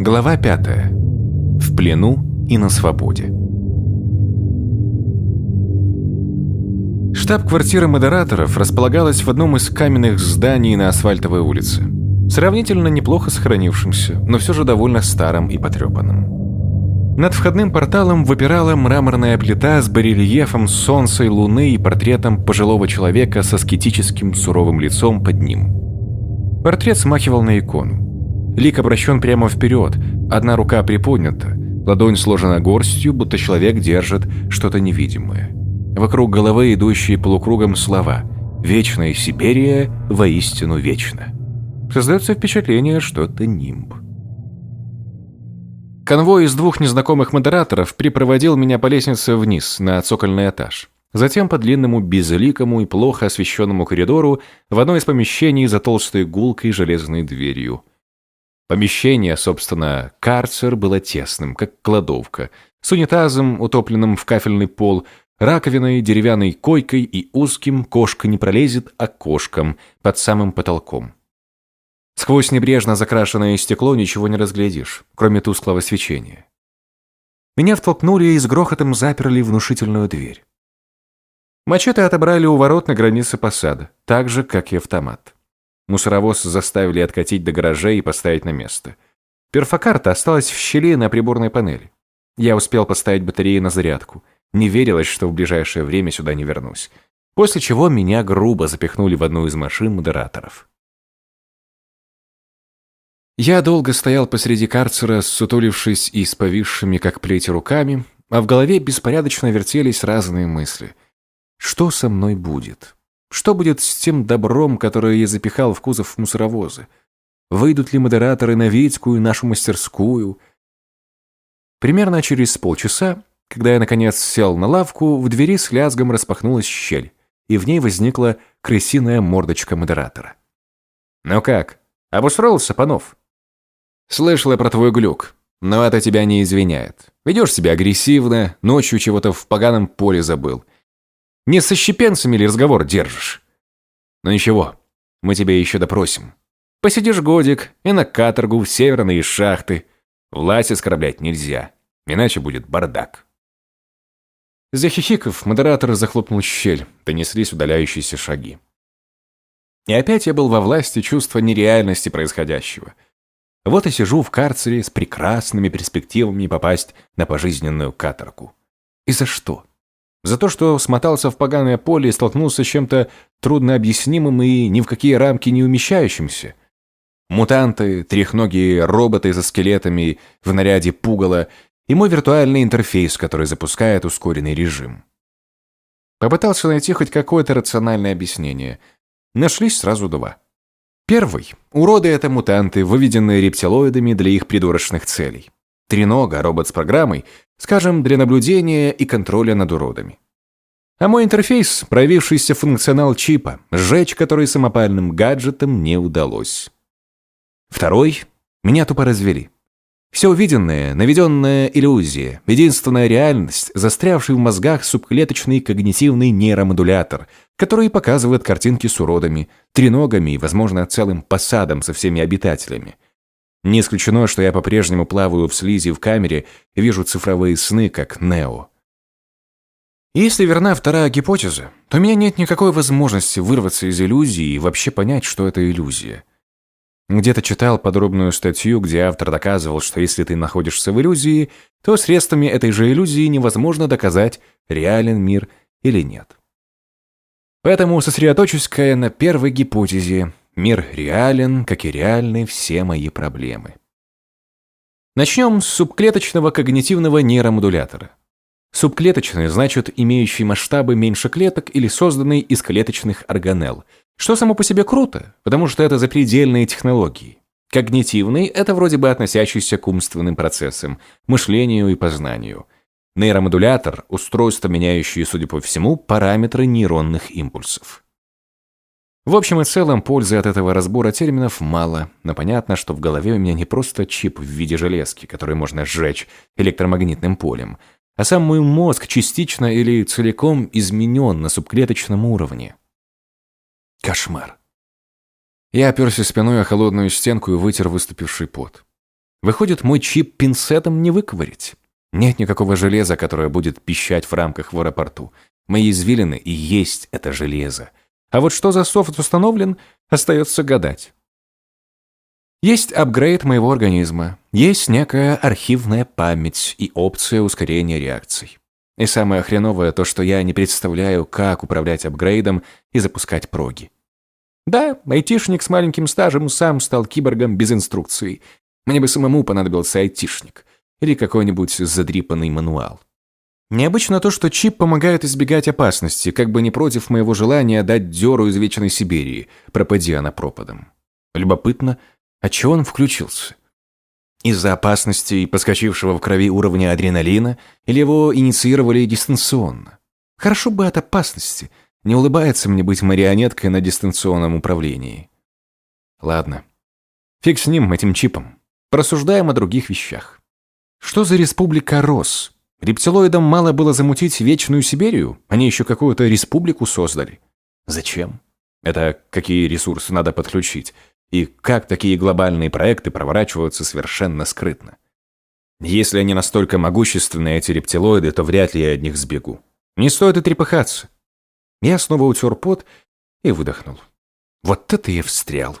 Глава 5. В плену и на свободе. Штаб-квартира модераторов располагалась в одном из каменных зданий на асфальтовой улице. Сравнительно неплохо сохранившимся, но все же довольно старым и потрепанным. Над входным порталом выпирала мраморная плита с барельефом солнца и луны и портретом пожилого человека со скетическим суровым лицом под ним. Портрет смахивал на икону. Лик обращен прямо вперед, одна рука приподнята, ладонь сложена горстью, будто человек держит что-то невидимое. Вокруг головы идущие полукругом слова «Вечная Сибирия воистину вечна». Создается впечатление, что это нимб. Конвой из двух незнакомых модераторов припроводил меня по лестнице вниз, на цокольный этаж. Затем по длинному, безликому и плохо освещенному коридору в одно из помещений за толстой гулкой железной дверью. Помещение, собственно, карцер было тесным, как кладовка, с унитазом, утопленным в кафельный пол, раковиной, деревянной койкой и узким кошка не пролезет окошком под самым потолком. Сквозь небрежно закрашенное стекло ничего не разглядишь, кроме тусклого свечения. Меня втолкнули и с грохотом заперли внушительную дверь. Мачете отобрали у ворот на границе посада, так же, как и автомат. Мусоровоз заставили откатить до гаражей и поставить на место. Перфокарта осталась в щели на приборной панели. Я успел поставить батареи на зарядку. Не верилось, что в ближайшее время сюда не вернусь. После чего меня грубо запихнули в одну из машин модераторов. Я долго стоял посреди карцера, сутулившись и с повисшими, как плети, руками, а в голове беспорядочно вертелись разные мысли. Что со мной будет? Что будет с тем добром, которое я запихал в кузов мусоровоза? Выйдут ли модераторы на Витькую, нашу мастерскую? Примерно через полчаса, когда я наконец сел на лавку, в двери с лязгом распахнулась щель, и в ней возникла крысиная мордочка модератора. «Ну как, обустроился, Панов?» «Слышал я про твой глюк, но это тебя не извиняет. Ведешь себя агрессивно, ночью чего-то в поганом поле забыл». Не со щепенцами ли разговор держишь? Но ничего, мы тебя еще допросим. Посидишь годик и на каторгу в северные шахты. Власть оскорблять нельзя, иначе будет бардак. Захихиков, модератор захлопнул щель, донеслись удаляющиеся шаги. И опять я был во власти чувства нереальности происходящего. Вот и сижу в карцере с прекрасными перспективами попасть на пожизненную каторгу. И за что? За то, что смотался в поганое поле и столкнулся с чем-то труднообъяснимым и ни в какие рамки не умещающимся. Мутанты, трехногие роботы со скелетами в наряде пугала и мой виртуальный интерфейс, который запускает ускоренный режим. Попытался найти хоть какое-то рациональное объяснение. Нашлись сразу два. Первый. Уроды — это мутанты, выведенные рептилоидами для их придурочных целей. Тренога, робот с программой, скажем, для наблюдения и контроля над уродами. А мой интерфейс – проявившийся функционал чипа, сжечь который самопальным гаджетом не удалось. Второй – меня тупо развели. Все увиденное – наведенная иллюзия, единственная реальность, застрявший в мозгах субклеточный когнитивный нейромодулятор, который показывает картинки с уродами, треногами и, возможно, целым посадом со всеми обитателями – не исключено, что я по-прежнему плаваю в слизи в камере и вижу цифровые сны, как Нео. Если верна вторая гипотеза, то у меня нет никакой возможности вырваться из иллюзии и вообще понять, что это иллюзия. Где-то читал подробную статью, где автор доказывал, что если ты находишься в иллюзии, то средствами этой же иллюзии невозможно доказать, реален мир или нет. Поэтому сосредоточусь-ка я на первой гипотезе Мир реален, как и реальны все мои проблемы. Начнем с субклеточного когнитивного нейромодулятора. Субклеточный значит имеющий масштабы меньше клеток или созданный из клеточных органелл, что само по себе круто, потому что это запредельные технологии. Когнитивный – это вроде бы относящийся к умственным процессам, мышлению и познанию. Нейромодулятор – устройство, меняющее, судя по всему, параметры нейронных импульсов. В общем и целом, пользы от этого разбора терминов мало, но понятно, что в голове у меня не просто чип в виде железки, который можно сжечь электромагнитным полем, а сам мой мозг частично или целиком изменен на субклеточном уровне. Кошмар. Я оперся спиной о холодную стенку и вытер выступивший пот. Выходит, мой чип пинцетом не выковырить. Нет никакого железа, которое будет пищать в рамках в аэропорту. Мои извилины и есть это железо. А вот что за софт установлен, остается гадать. Есть апгрейд моего организма, есть некая архивная память и опция ускорения реакций. И самое хреновое то, что я не представляю, как управлять апгрейдом и запускать проги. Да, айтишник с маленьким стажем сам стал киборгом без инструкции. Мне бы самому понадобился айтишник. Или какой-нибудь задрипанный мануал. Необычно то, что чип помогает избегать опасности, как бы не против моего желания дать дёру из Вечной Сибири, пропади она пропадом. Любопытно, а чего он включился? Из-за опасности и подскочившего в крови уровня адреналина, или его инициировали дистанционно? Хорошо бы от опасности – не улыбается мне быть марионеткой на дистанционном управлении. Ладно. Фиг с ним, этим чипом. Просуждаем о других вещах. Что за республика Рос? Рептилоидам мало было замутить Вечную Сибирию? Они еще какую-то республику создали. Зачем? Это какие ресурсы надо подключить? И как такие глобальные проекты проворачиваются совершенно скрытно? Если они настолько могущественные, эти рептилоиды, то вряд ли я от них сбегу. Не стоит и трепыхаться. Я снова утер пот и выдохнул. Вот это я встрял.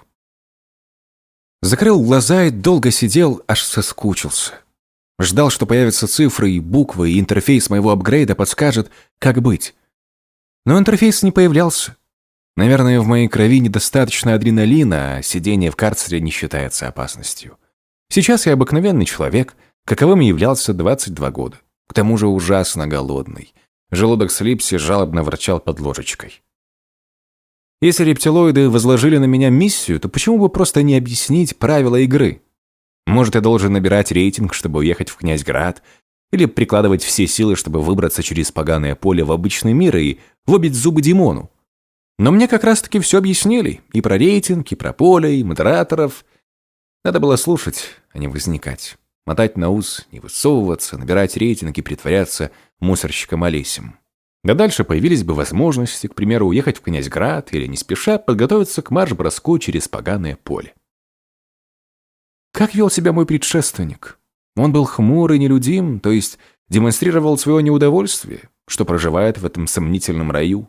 Закрыл глаза и долго сидел, аж соскучился. Ждал, что появятся цифры и буквы, и интерфейс моего апгрейда подскажет, как быть. Но интерфейс не появлялся. Наверное, в моей крови недостаточно адреналина, а сидение в карцере не считается опасностью. Сейчас я обыкновенный человек, каковым являлся 22 года. К тому же ужасно голодный. Желудок слипси жалобно ворчал под ложечкой. Если рептилоиды возложили на меня миссию, то почему бы просто не объяснить правила игры? Может, я должен набирать рейтинг, чтобы уехать в Князьград, или прикладывать все силы, чтобы выбраться через поганое поле в обычный мир и лобить зубы Димону. Но мне как раз-таки все объяснили. И про рейтинг, и про поле, и модераторов. Надо было слушать, а не возникать. Мотать на ус, не высовываться, набирать рейтинг и притворяться – мусорщиком Олесем. Да дальше появились бы возможности, к примеру, уехать в Князьград или не спеша подготовиться к марш-броску через поганое поле. Как вел себя мой предшественник? Он был хмур и нелюдим, то есть демонстрировал свое неудовольствие, что проживает в этом сомнительном раю.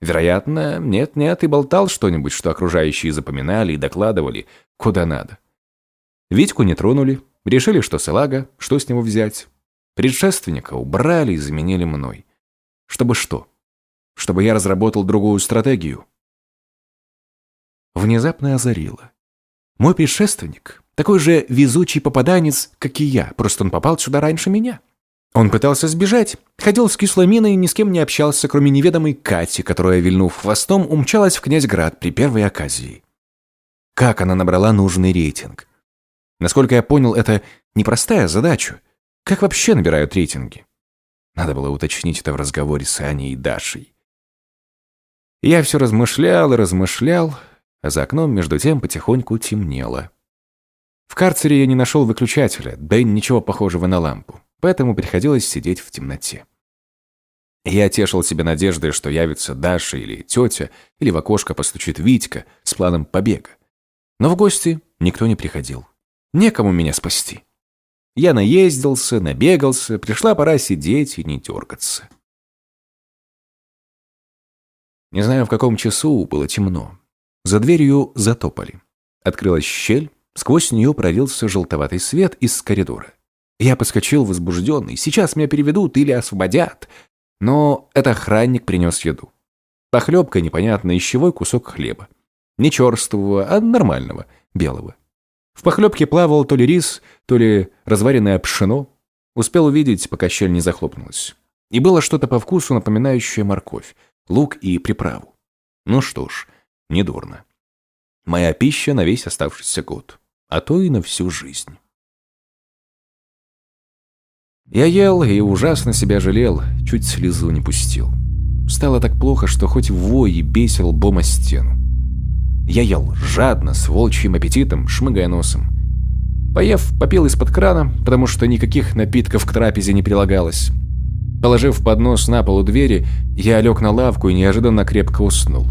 Вероятно, нет-нет, и болтал что-нибудь, что окружающие запоминали и докладывали, куда надо. Витьку не тронули, решили, что салага, что с него взять. Предшественника убрали и заменили мной. Чтобы что? Чтобы я разработал другую стратегию. Внезапно озарило. Мой предшественник такой же везучий попаданец, как и я, просто он попал сюда раньше меня. Он пытался сбежать, ходил с кислой миной и ни с кем не общался, кроме неведомой Кати, которая, вильнув хвостом, умчалась в Князьград при первой оказии. Как она набрала нужный рейтинг? Насколько я понял, это непростая задача. Как вообще набирают рейтинги? Надо было уточнить это в разговоре с Аней и Дашей. Я все размышлял и размышлял, а за окном между тем потихоньку темнело. В карцере я не нашел выключателя, да и ничего похожего на лампу, поэтому приходилось сидеть в темноте. Я тешил себе надеждой, что явится Даша или тетя, или в окошко постучит Витька с планом побега. Но в гости никто не приходил. Некому меня спасти. Я наездился, набегался, пришла пора сидеть и не дергаться. Не знаю, в каком часу было темно. За дверью затопали. Открылась щель, сквозь нее пролился желтоватый свет из коридора. Я подскочил возбужденный. Сейчас меня переведут или освободят. Но это охранник принес еду. Похлебка непонятно из чего кусок хлеба. Не черствого, а нормального, белого. В похлебке плавал то ли рис, то ли разваренное пшено. Успел увидеть, пока щель не захлопнулась. И было что-то по вкусу, напоминающее морковь, лук и приправу. Ну что ж, недурно. Моя пища на весь оставшийся год, а то и на всю жизнь. Я ел и ужасно себя жалел, чуть слезу не пустил. Стало так плохо, что хоть вой и бесил лбом о стену. Я ел жадно, с волчьим аппетитом, шмыгая носом. Поев, попил из-под крана, потому что никаких напитков к трапезе не прилагалось. Положив поднос на полу двери, я лег на лавку и неожиданно крепко уснул.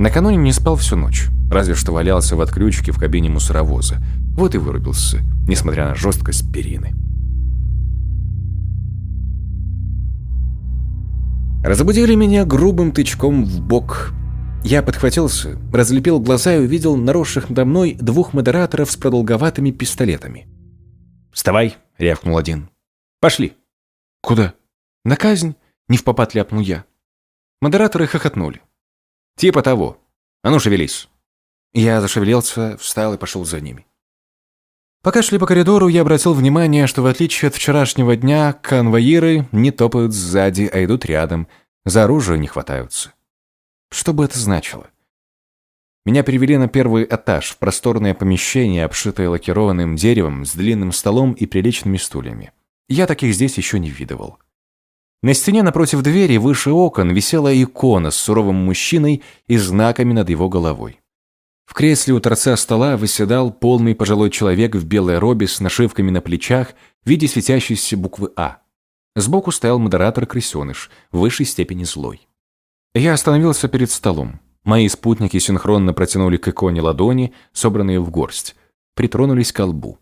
Накануне не спал всю ночь, разве что валялся в отключке в кабине мусоровоза. Вот и вырубился, несмотря на жесткость перины. Разбудили меня грубым тычком в бок. Я подхватился, разлепил глаза и увидел наросших надо мной двух модераторов с продолговатыми пистолетами. «Вставай!» — рявкнул один. «Пошли!» «Куда?» «На казнь!» — не в попад ляпнул я. Модераторы хохотнули. «Типа того. А ну, шевелись!» Я зашевелился, встал и пошел за ними. Пока шли по коридору, я обратил внимание, что в отличие от вчерашнего дня, конвоиры не топают сзади, а идут рядом, за оружие не хватаются. Что бы это значило? Меня перевели на первый этаж, в просторное помещение, обшитое лакированным деревом, с длинным столом и приличными стульями. Я таких здесь еще не видывал. На стене напротив двери, выше окон, висела икона с суровым мужчиной и знаками над его головой. В кресле у торца стола выседал полный пожилой человек в белой робе с нашивками на плечах в виде светящейся буквы «А». Сбоку стоял модератор-крысеныш, в высшей степени злой. Я остановился перед столом. Мои спутники синхронно протянули к иконе ладони, собранные в горсть, притронулись к лбу.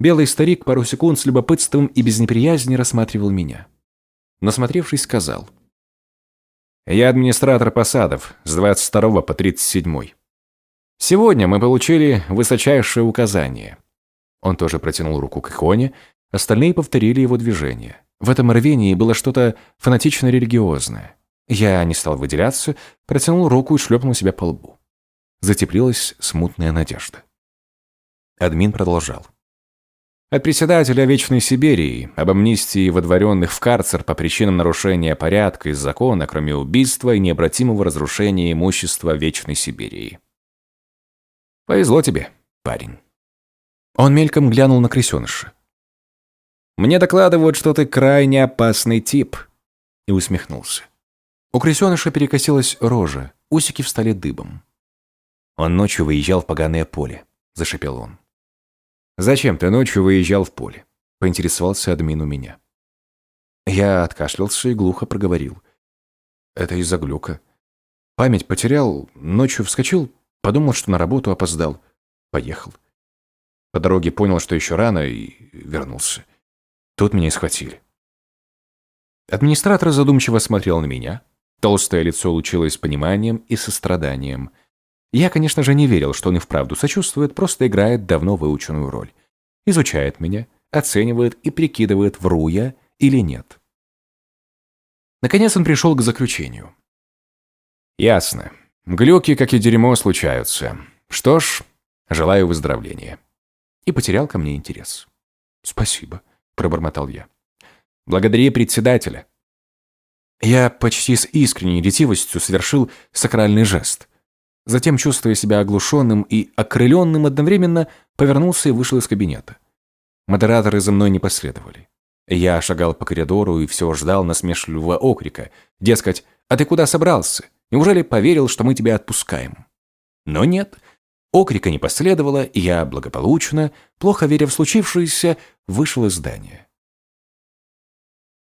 Белый старик пару секунд с любопытством и без неприязни рассматривал меня. Насмотревшись, сказал. «Я администратор посадов с 22 по 37. Сегодня мы получили высочайшее указание. Он тоже протянул руку к иконе, остальные повторили его движение. В этом рвении было что-то фанатично-религиозное. Я не стал выделяться, протянул руку и шлепнул себя по лбу. Затеплилась смутная надежда. Админ продолжал. От председателя Вечной Сибири об амнистии водворенных в карцер по причинам нарушения порядка и закона, кроме убийства и необратимого разрушения имущества Вечной Сибири. Повезло тебе, парень. Он мельком глянул на крысеныша. Мне докладывают, что ты крайне опасный тип. И усмехнулся. У крысеныша перекосилась рожа, усики встали дыбом. Он ночью выезжал в поганое поле, зашипел он. Зачем ты ночью выезжал в поле? Поинтересовался админ у меня. Я откашлялся и глухо проговорил. Это из-за глюка. Память потерял, ночью вскочил, Подумал, что на работу опоздал. Поехал. По дороге понял, что еще рано, и вернулся. Тут меня и схватили. Администратор задумчиво смотрел на меня. Толстое лицо лучилось пониманием и состраданием. Я, конечно же, не верил, что он и вправду сочувствует, просто играет давно выученную роль. Изучает меня, оценивает и прикидывает, вру я или нет. Наконец он пришел к заключению. «Ясно. Глюки, как и дерьмо, случаются. Что ж, желаю выздоровления. И потерял ко мне интерес. Спасибо, пробормотал я. Благодари председателя. Я почти с искренней ретивостью совершил сакральный жест. Затем, чувствуя себя оглушенным и окрыленным одновременно, повернулся и вышел из кабинета. Модераторы за мной не последовали. Я шагал по коридору и все ждал насмешливого окрика. Дескать, а ты куда собрался? Неужели поверил, что мы тебя отпускаем? Но нет. Окрика не последовало, и я благополучно, плохо веря в случившееся, вышел из здания.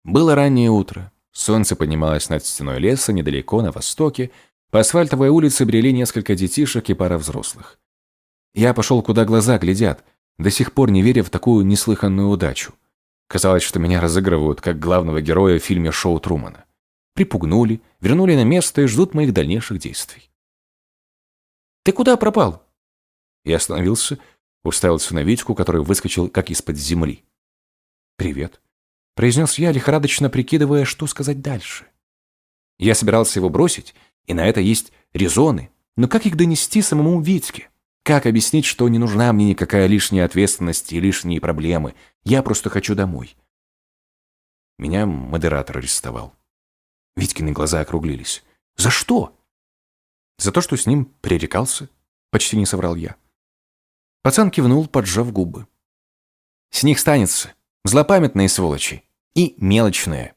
Было раннее утро. Солнце поднималось над стеной леса недалеко на востоке. По асфальтовой улице брели несколько детишек и пара взрослых. Я пошел, куда глаза глядят, до сих пор не веря в такую неслыханную удачу. Казалось, что меня разыгрывают как главного героя в фильме «Шоу Трумана» припугнули, вернули на место и ждут моих дальнейших действий. «Ты куда пропал?» Я остановился, уставился на Витьку, который выскочил как из-под земли. «Привет», — произнес я, лихорадочно прикидывая, что сказать дальше. Я собирался его бросить, и на это есть резоны, но как их донести самому Витьке? Как объяснить, что не нужна мне никакая лишняя ответственность и лишние проблемы? Я просто хочу домой. Меня модератор арестовал. Витькины глаза округлились. «За что?» «За то, что с ним пререкался», — почти не соврал я. Пацан кивнул, поджав губы. «С них станется. Злопамятные сволочи. И мелочные».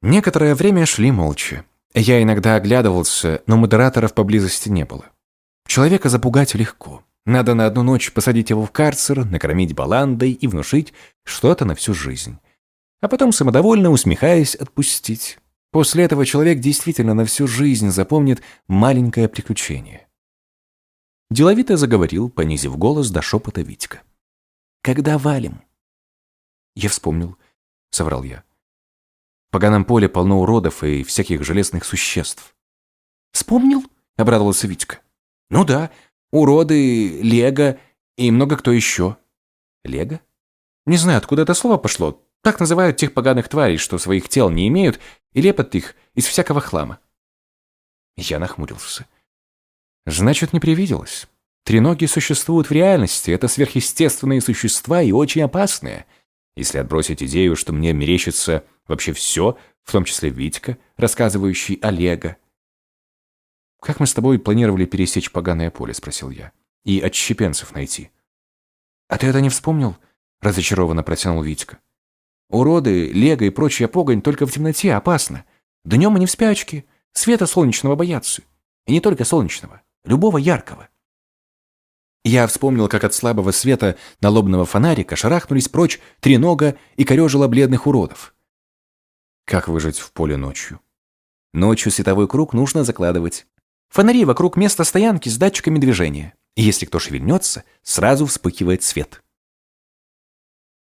Некоторое время шли молча. Я иногда оглядывался, но модераторов поблизости не было. Человека запугать легко. Надо на одну ночь посадить его в карцер, накормить баландой и внушить что-то на всю жизнь а потом самодовольно усмехаясь отпустить. После этого человек действительно на всю жизнь запомнит маленькое приключение. Деловито заговорил, понизив голос до шепота Витька. «Когда валим?» «Я вспомнил», — соврал я. «В поганом поле полно уродов и всяких железных существ». «Вспомнил?» — обрадовался Витька. «Ну да, уроды, лего и много кто еще». «Лего?» «Не знаю, откуда это слово пошло. Так называют тех поганых тварей, что своих тел не имеют, и лепят их из всякого хлама». Я нахмурился. Значит, не привиделось. Треноги существуют в реальности, это сверхъестественные существа и очень опасные. Если отбросить идею, что мне мерещится вообще все, в том числе Витька, рассказывающий Олега. «Как мы с тобой планировали пересечь поганое поле?» – спросил я. «И отщепенцев найти». «А ты это не вспомнил?» – разочарованно протянул Витька. «Уроды, лего и прочая погонь только в темноте опасно. Днем они в спячке, света солнечного боятся. И не только солнечного любого яркого. Я вспомнил, как от слабого света налобного фонарика шарахнулись прочь тренога и корежило бледных уродов. Как выжить в поле ночью? Ночью световой круг нужно закладывать. Фонари вокруг места стоянки с датчиками движения. Если кто шевельнется, сразу вспыхивает свет.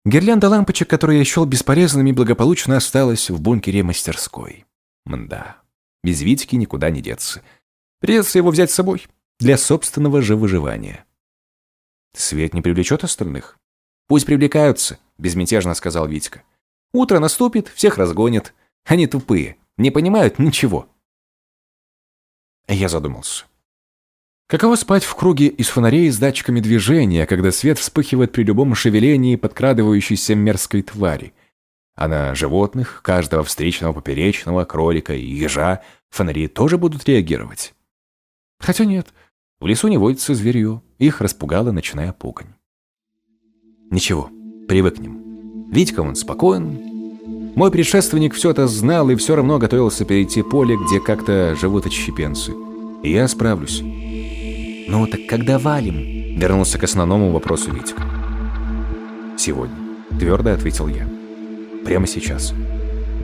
Гирлянда лампочек, которые я счел бесполезными, благополучно осталась в бункере мастерской. Мда, без Витьки никуда не деться. Придется его взять с собой для собственного же выживания. Свет не привлечет остальных. Пусть привлекаются, безмятежно сказал Витька. Утро наступит, всех разгонят. Они тупые, не понимают ничего. Я задумался. Каково спать в круге из фонарей с датчиками движения, когда свет вспыхивает при любом шевелении подкрадывающейся мерзкой твари? А на животных, каждого встречного поперечного, кролика и ежа, фонари тоже будут реагировать. Хотя нет, в лесу не водится зверью, их распугала ночная погонь. Ничего, привыкнем. Витька он спокоен. Мой предшественник все это знал и все равно готовился перейти поле, где как-то живут отщепенцы. И я справлюсь. «Ну так когда валим?» Вернулся к основному вопросу Витька. «Сегодня», — твердо ответил я. «Прямо сейчас.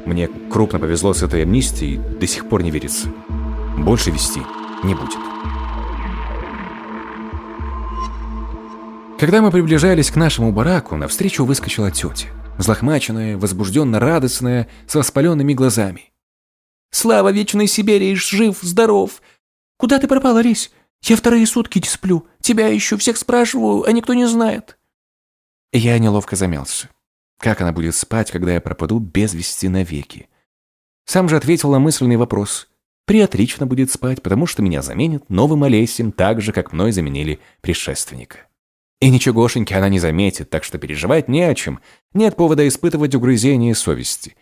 Мне крупно повезло с этой амнистией, до сих пор не верится. Больше вести не будет. Когда мы приближались к нашему бараку, навстречу выскочила тетя. Злохмаченная, возбужденно радостная, с воспаленными глазами. «Слава вечной Сибири, жив, здоров! Куда ты пропала, Рись? Я вторые сутки не сплю. Тебя еще всех спрашиваю, а никто не знает». Я неловко замялся. Как она будет спать, когда я пропаду без вести навеки? Сам же ответил на мысленный вопрос. Приотлично будет спать, потому что меня заменят новым Олесем, так же, как мной заменили предшественника. И ничегошеньки она не заметит, так что переживать не о чем. Нет повода испытывать угрызение совести.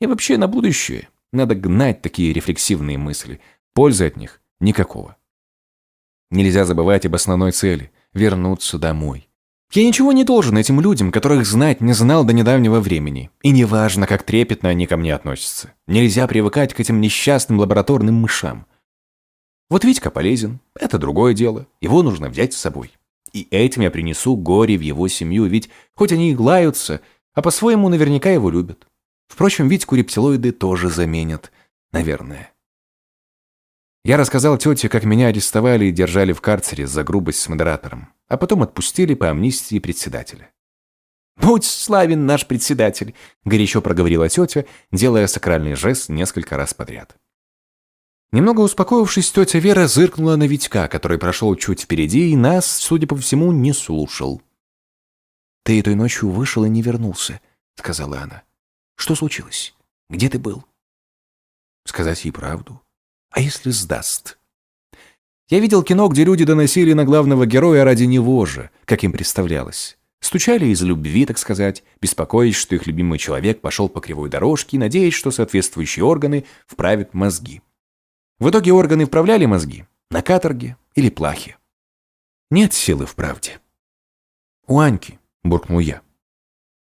И вообще на будущее надо гнать такие рефлексивные мысли. Пользы от них никакого. Нельзя забывать об основной цели – вернуться домой. Я ничего не должен этим людям, которых знать не знал до недавнего времени. И неважно, как трепетно они ко мне относятся. Нельзя привыкать к этим несчастным лабораторным мышам. Вот Витька полезен, это другое дело. Его нужно взять с собой. И этим я принесу горе в его семью, ведь хоть они и глаются, а по-своему наверняка его любят. Впрочем, Витьку рептилоиды тоже заменят. Наверное. Я рассказал тете, как меня арестовали и держали в карцере за грубость с модератором а потом отпустили по амнистии председателя. «Будь славен наш председатель!» – горячо проговорила тетя, делая сакральный жест несколько раз подряд. Немного успокоившись, тетя Вера зыркнула на Витька, который прошел чуть впереди и нас, судя по всему, не слушал. «Ты этой ночью вышел и не вернулся», — сказала она. «Что случилось? Где ты был?» «Сказать ей правду. А если сдаст?» Я видел кино, где люди доносили на главного героя ради него же, как им представлялось. Стучали из любви, так сказать, беспокоясь, что их любимый человек пошел по кривой дорожке, надеясь, что соответствующие органы вправят мозги. В итоге органы вправляли мозги на каторге или плахе. Нет силы в правде. «У Аньки», — буркнул я.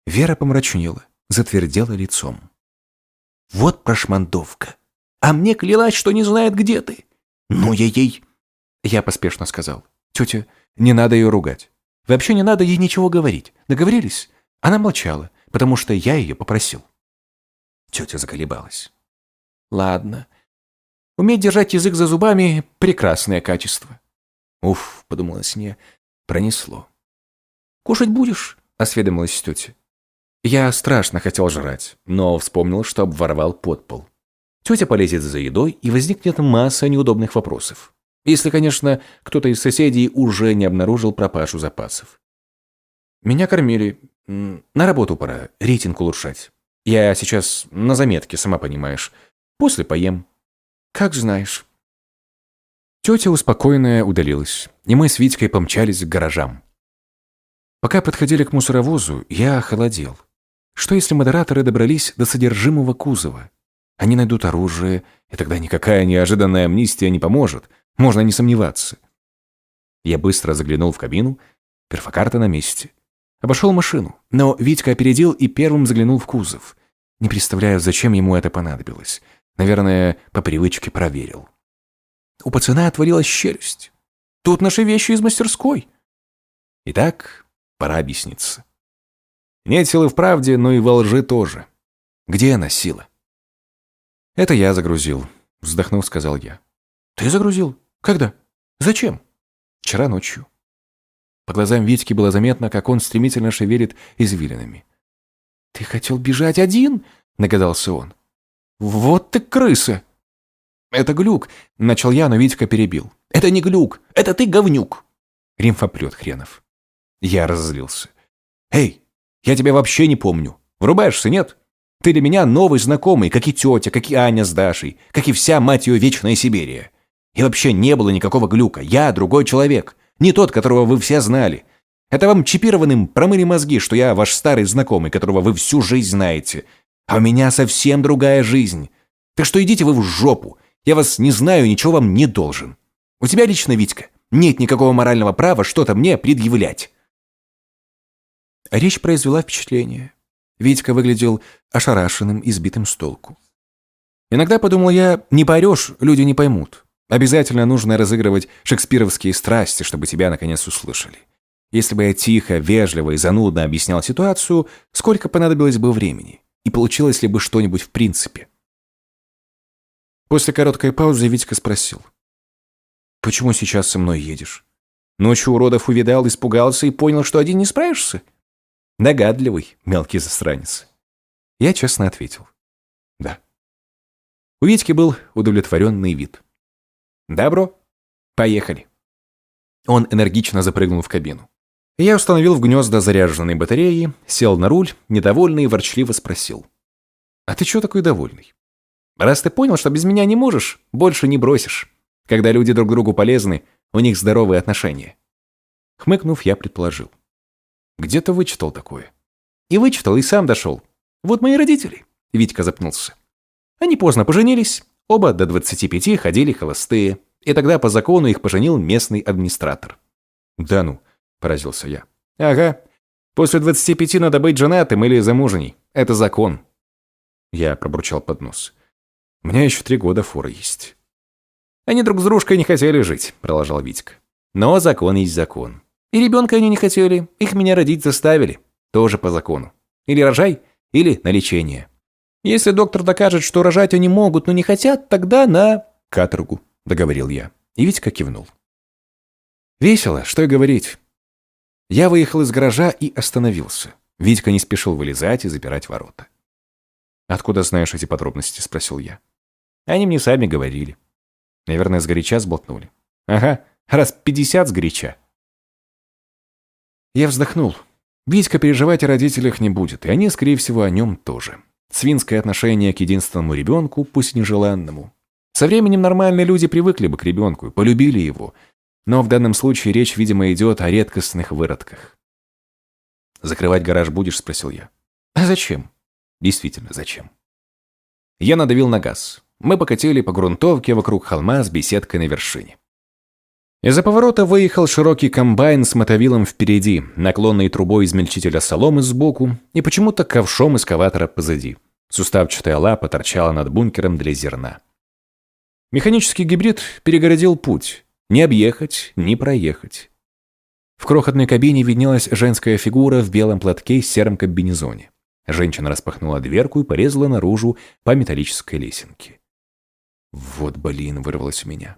Вера помрачнела, затвердела лицом. «Вот прошмандовка. А мне клялась, что не знает, где ты. Ну я ей...» Я поспешно сказал. «Тетя, не надо ее ругать. Вообще не надо ей ничего говорить. Договорились?» Она молчала, потому что я ее попросил. Тетя заколебалась. «Ладно. Уметь держать язык за зубами – прекрасное качество. Уф, подумалось мне, пронесло. «Кушать будешь?» – осведомилась тетя. Я страшно хотел жрать, но вспомнил, что обворовал подпол. Тетя полезет за едой, и возникнет масса неудобных вопросов. Если, конечно, кто-то из соседей уже не обнаружил пропажу запасов. Меня кормили. На работу пора, рейтинг улучшать. Я сейчас на заметке, сама понимаешь. После поем. Как знаешь. Тетя успокоенная удалилась, и мы с Витькой помчались к гаражам. Пока подходили к мусоровозу, я охолодел. Что если модераторы добрались до содержимого кузова? Они найдут оружие, и тогда никакая неожиданная амнистия не поможет. Можно не сомневаться. Я быстро заглянул в кабину. Перфокарта на месте. Обошел машину, но Витька опередил и первым заглянул в кузов. Не представляю, зачем ему это понадобилось. Наверное, по привычке проверил. У пацана отворилась челюсть. Тут наши вещи из мастерской. Итак, Пора объясниться. Нет силы в правде, но и во лжи тоже. Где она, сила? Это я загрузил, вздохнув, сказал я. Ты загрузил? Когда? Зачем? Вчера ночью. По глазам Витьки было заметно, как он стремительно шевелит извилинами. «Ты хотел бежать один?» — нагадался он. «Вот ты крыса!» «Это глюк», — начал я, но Витька перебил. «Это не глюк, это ты говнюк!» Римфоплет хренов. Я разозлился. «Эй, я тебя вообще не помню. Врубаешься, нет? Ты для меня новый знакомый, как и тетя, как и Аня с Дашей, как и вся, мать ее, вечная Сибирия. И вообще не было никакого глюка. Я другой человек. Не тот, которого вы все знали. Это вам чипированным промыли мозги, что я ваш старый знакомый, которого вы всю жизнь знаете. А у меня совсем другая жизнь. Так что идите вы в жопу. Я вас не знаю, ничего вам не должен. У тебя лично, Витька, нет никакого морального права что-то мне предъявлять. Речь произвела впечатление. Витька выглядел ошарашенным, избитым с толку. Иногда, подумал я, не поорешь, люди не поймут. Обязательно нужно разыгрывать шекспировские страсти, чтобы тебя наконец услышали. Если бы я тихо, вежливо и занудно объяснял ситуацию, сколько понадобилось бы времени? И получилось ли бы что-нибудь в принципе? После короткой паузы Витька спросил. «Почему сейчас со мной едешь? Ночью уродов увидал, испугался и понял, что один не справишься?» Догадливый, мелкий засранец. Я честно ответил. Да. У Витьки был удовлетворенный вид. Добро. Поехали. Он энергично запрыгнул в кабину. Я установил в гнезда заряженные батареи, сел на руль, недовольный и ворчливо спросил. «А ты чего такой довольный? Раз ты понял, что без меня не можешь, больше не бросишь. Когда люди друг другу полезны, у них здоровые отношения». Хмыкнув, я предположил. Где-то вычитал такое. И вычитал, и сам дошел. Вот мои родители. Витька запнулся. Они поздно поженились, оба до 25 ходили холостые. И тогда по закону их поженил местный администратор. Да ну, поразился я. Ага. После 25 надо быть женатым или замужней. Это закон. Я пробурчал под нос. У меня еще три года фора есть. Они друг с дружкой не хотели жить, продолжал Витька. Но закон есть закон. И ребенка они не хотели, их меня родить заставили. Тоже по закону. Или рожай, или на лечение. Если доктор докажет, что рожать они могут, но не хотят, тогда на каторгу, договорил я. И Витька кивнул. Весело, что и говорить. Я выехал из гаража и остановился. Витька не спешил вылезать и запирать ворота. «Откуда знаешь эти подробности?» – спросил я. Они мне сами говорили. Наверное, сгоряча сболтнули. Ага, раз пятьдесят сгоряча. Я вздохнул. Витька переживать о родителях не будет, и они, скорее всего, о нем тоже. Свинское отношение к единственному ребенку, пусть нежеланному. Со временем нормальные люди привыкли бы к ребенку и полюбили его. Но в данном случае речь, видимо, идет о редкостных выродках. «Закрывать гараж будешь?» – спросил я. «А зачем?» «Действительно, зачем?» Я надавил на газ. Мы покатили по грунтовке вокруг холма с беседкой на вершине. Из-за поворота выехал широкий комбайн с мотовилом впереди, наклонной трубой измельчителя соломы сбоку и почему-то ковшом эскаватора позади. Суставчатая лапа торчала над бункером для зерна. Механический гибрид перегородил путь. Не объехать, не проехать. В крохотной кабине виднелась женская фигура в белом платке и сером комбинезоне. Женщина распахнула дверку и порезала наружу по металлической лесенке. «Вот блин!» — вырвалось у меня.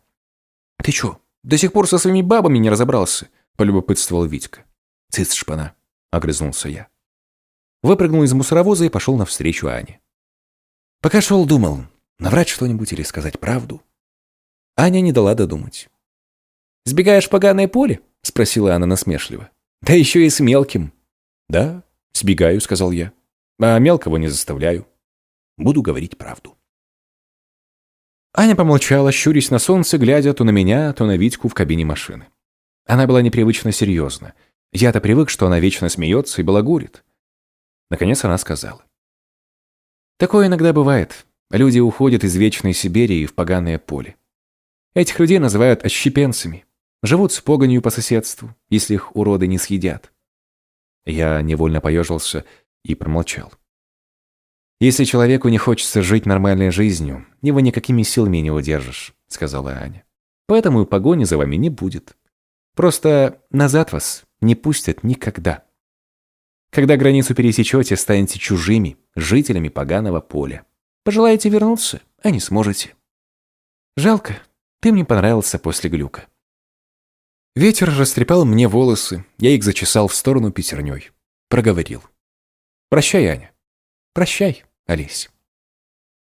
«Ты чё, До сих пор со своими бабами не разобрался», — полюбопытствовал Витька. «Цыц, шпана», — огрызнулся я. Выпрыгнул из мусоровоза и пошел навстречу Ане. Пока шел, думал, наврать что-нибудь или сказать правду. Аня не дала додумать. «Сбегаешь в поганое поле?» — спросила она насмешливо. «Да еще и с мелким». «Да, сбегаю», — сказал я. «А мелкого не заставляю. Буду говорить правду». Аня помолчала, щурясь на солнце, глядя то на меня, то на Витьку в кабине машины. Она была непривычно серьезна. Я-то привык, что она вечно смеется и балагурит. Наконец она сказала. Такое иногда бывает. Люди уходят из вечной Сибири в поганое поле. Этих людей называют отщепенцами. Живут с погонью по соседству, если их уроды не съедят. Я невольно поежился и промолчал. «Если человеку не хочется жить нормальной жизнью, его никакими силами не удержишь», — сказала Аня. «Поэтому и погони за вами не будет. Просто назад вас не пустят никогда». Когда границу пересечете, станете чужими, жителями поганого поля. Пожелаете вернуться, а не сможете. Жалко, ты мне понравился после глюка. Ветер растрепал мне волосы, я их зачесал в сторону пятерней. Проговорил. Прощай, Аня. Прощай, Олесь.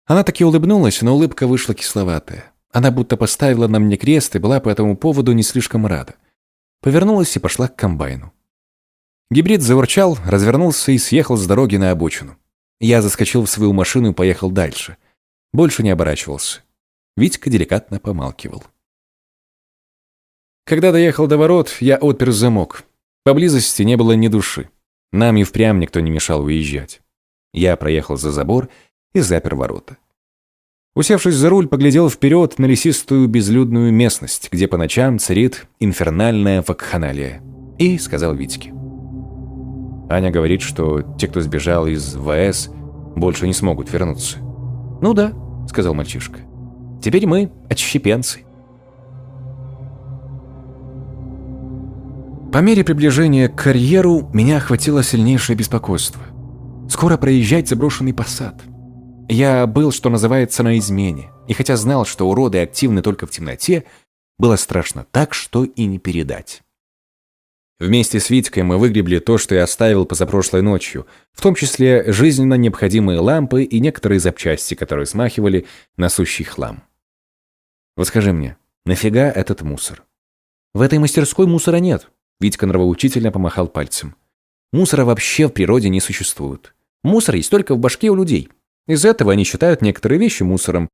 Она таки улыбнулась, но улыбка вышла кисловатая. Она будто поставила на мне крест и была по этому поводу не слишком рада. Повернулась и пошла к комбайну. Гибрид заурчал, развернулся и съехал с дороги на обочину. Я заскочил в свою машину и поехал дальше. Больше не оборачивался. Витька деликатно помалкивал. Когда доехал до ворот, я отпер замок. Поблизости не было ни души. Нам и впрямь никто не мешал уезжать. Я проехал за забор и запер ворота. Усевшись за руль, поглядел вперед на лесистую безлюдную местность, где по ночам царит инфернальная вакханалия. И сказал Витьке. Аня говорит, что те, кто сбежал из ВС, больше не смогут вернуться. «Ну да», — сказал мальчишка. «Теперь мы отщепенцы». По мере приближения к карьеру меня охватило сильнейшее беспокойство. Скоро проезжать заброшенный посад. Я был, что называется, на измене, и хотя знал, что уроды активны только в темноте, было страшно так, что и не передать. Вместе с Витькой мы выгребли то, что я оставил позапрошлой ночью, в том числе жизненно необходимые лампы и некоторые запчасти, которые смахивали на сущий хлам. Вот скажи мне, нафига этот мусор? В этой мастерской мусора нет. Витька нравоучительно помахал пальцем. Мусора вообще в природе не существует. Мусор есть только в башке у людей. Из этого они считают некоторые вещи мусором.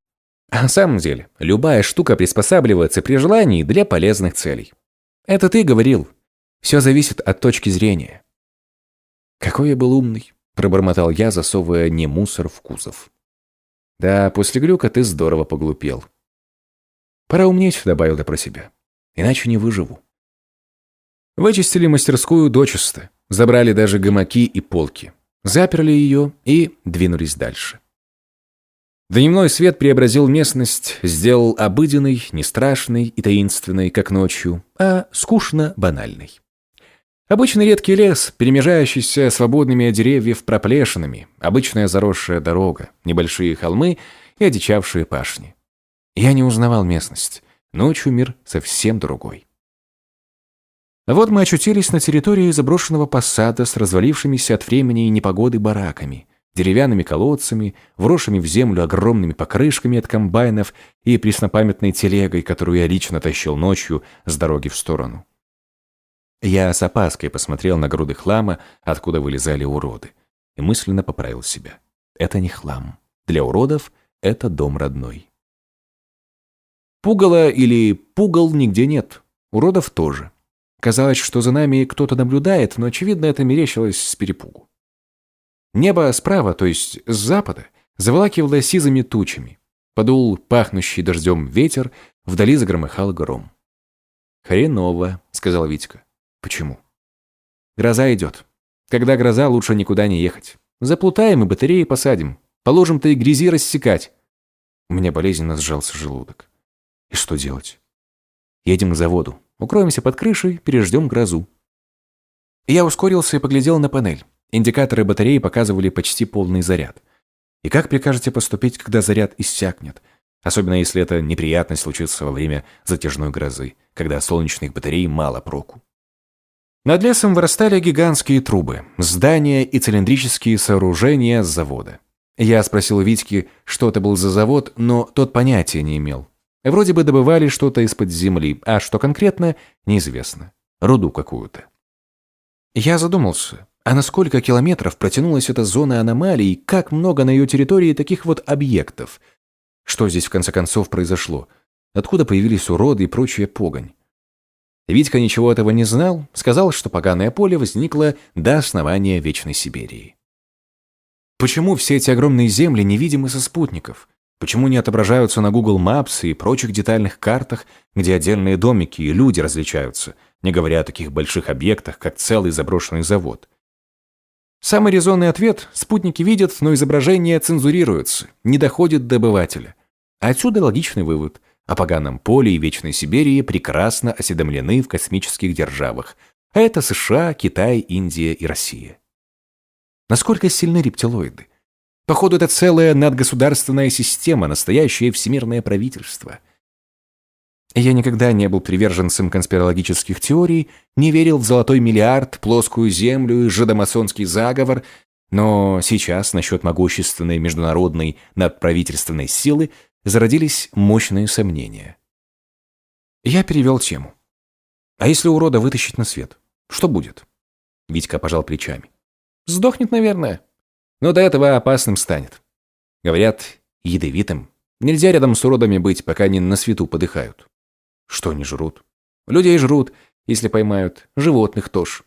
А на самом деле, любая штука приспосабливается при желании для полезных целей. Это ты говорил, все зависит от точки зрения. Какой я был умный, пробормотал я, засовывая не мусор в кузов. Да, после глюка ты здорово поглупел. Пора умнеть, добавил я про себя. Иначе не выживу. Вычистили мастерскую дочисто, забрали даже гамаки и полки, заперли ее и двинулись дальше. Дневной свет преобразил местность, сделал обыденной, не страшной и таинственной, как ночью, а скучно банальной. Обычный редкий лес, перемежающийся свободными от деревьев проплешинами, обычная заросшая дорога, небольшие холмы и одичавшие пашни. Я не узнавал местность. Ночью мир совсем другой. Вот мы очутились на территории заброшенного посада с развалившимися от времени и непогоды бараками, деревянными колодцами, вросшими в землю огромными покрышками от комбайнов и преснопамятной телегой, которую я лично тащил ночью с дороги в сторону. Я с опаской посмотрел на груды хлама, откуда вылезали уроды, и мысленно поправил себя. Это не хлам. Для уродов это дом родной. Пугала или пугал нигде нет. Уродов тоже. Казалось, что за нами кто-то наблюдает, но, очевидно, это мерещилось с перепугу. Небо справа, то есть с запада, заволакивало сизыми тучами. Подул пахнущий дождем ветер, вдали загромыхал гром. «Хреново», — сказал Витька. Почему? Гроза идет. Когда гроза, лучше никуда не ехать. Заплутаем и батареи посадим. Положим-то и грязи рассекать. У меня болезненно сжался желудок. И что делать? Едем к заводу. Укроемся под крышей, переждем грозу. Я ускорился и поглядел на панель. Индикаторы батареи показывали почти полный заряд. И как прикажете поступить, когда заряд иссякнет? Особенно если эта неприятность случится во время затяжной грозы, когда солнечных батарей мало проку. Над лесом вырастали гигантские трубы, здания и цилиндрические сооружения с завода. Я спросил Витьки, что это был за завод, но тот понятия не имел. Вроде бы добывали что-то из-под земли, а что конкретно, неизвестно. Руду какую-то. Я задумался, а на сколько километров протянулась эта зона аномалий, как много на ее территории таких вот объектов? Что здесь в конце концов произошло? Откуда появились уроды и прочая погонь? Витька ничего этого не знал, сказал, что поганое поле возникло до основания Вечной Сибири. Почему все эти огромные земли невидимы со спутников? Почему не отображаются на Google Maps и прочих детальных картах, где отдельные домики и люди различаются, не говоря о таких больших объектах, как целый заброшенный завод? Самый резонный ответ – спутники видят, но изображения цензурируются, не доходит до обывателя. Отсюда логичный вывод. О поганом поле и Вечной Сибири прекрасно осведомлены в космических державах. А это США, Китай, Индия и Россия. Насколько сильны рептилоиды? Походу, это целая надгосударственная система, настоящее всемирное правительство. Я никогда не был приверженцем конспирологических теорий, не верил в золотой миллиард, плоскую землю и жидомасонский заговор, но сейчас насчет могущественной международной надправительственной силы зародились мощные сомнения. Я перевел тему. А если урода вытащить на свет? Что будет? Витька пожал плечами. Сдохнет, наверное. Но до этого опасным станет. Говорят, ядовитым. Нельзя рядом с уродами быть, пока они на свету подыхают. Что они жрут? Людей жрут, если поймают. Животных тоже.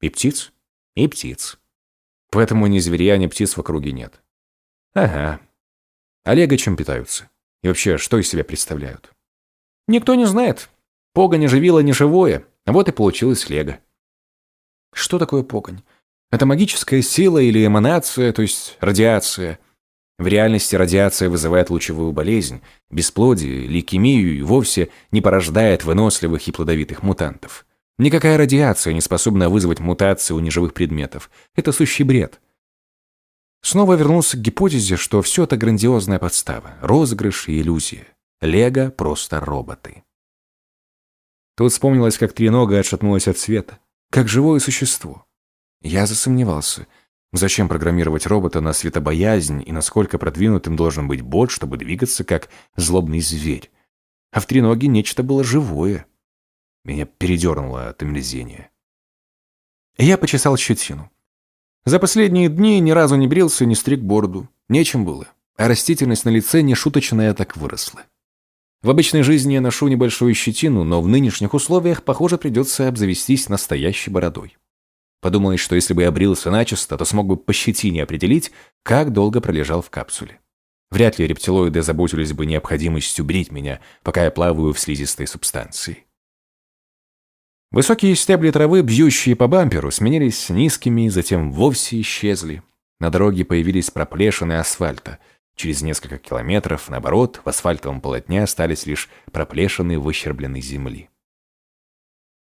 И птиц? И птиц. Поэтому ни зверя, ни птиц в округе нет. Ага. Олега чем питаются? И вообще, что из себя представляют? Никто не знает. Погонь оживила неживое, вот и получилось лего. Что такое погонь? Это магическая сила или эманация, то есть радиация. В реальности радиация вызывает лучевую болезнь, бесплодие, лейкемию и вовсе не порождает выносливых и плодовитых мутантов. Никакая радиация не способна вызвать мутации у неживых предметов. Это сущий бред. Снова вернулся к гипотезе, что все это грандиозная подстава, розыгрыш и иллюзия. Лего – просто роботы. Тут вспомнилось, как тренога отшатнулась от света, как живое существо. Я засомневался. Зачем программировать робота на светобоязнь и насколько продвинутым должен быть бот, чтобы двигаться как злобный зверь? А в треноге нечто было живое. Меня передернуло от омерзения. Я почесал щетину. За последние дни ни разу не брился, не стриг бороду. Нечем было. А растительность на лице нешуточная так выросла. В обычной жизни я ношу небольшую щетину, но в нынешних условиях, похоже, придется обзавестись настоящей бородой. Подумалось, что если бы я брился начисто, то смог бы по щетине определить, как долго пролежал в капсуле. Вряд ли рептилоиды заботились бы необходимостью брить меня, пока я плаваю в слизистой субстанции. Высокие стебли травы, бьющие по бамперу, сменились низкими, затем вовсе исчезли. На дороге появились проплешины асфальта. Через несколько километров, наоборот, в асфальтовом полотне остались лишь проплешины выщербленной земли.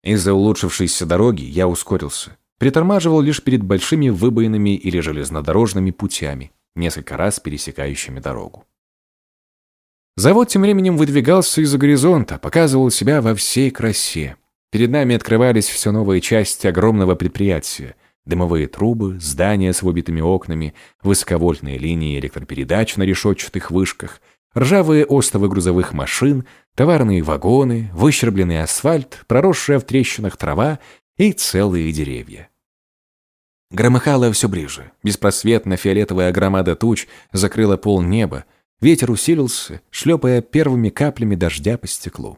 Из-за улучшившейся дороги я ускорился притормаживал лишь перед большими выбоинами или железнодорожными путями, несколько раз пересекающими дорогу. Завод тем временем выдвигался из-за горизонта, показывал себя во всей красе. Перед нами открывались все новые части огромного предприятия. Дымовые трубы, здания с выбитыми окнами, высоковольтные линии электропередач на решетчатых вышках, ржавые остовы грузовых машин, товарные вагоны, выщербленный асфальт, проросшая в трещинах трава и целые деревья. Громыхало все ближе. Беспросветно фиолетовая громада туч закрыла пол неба. Ветер усилился, шлепая первыми каплями дождя по стеклу.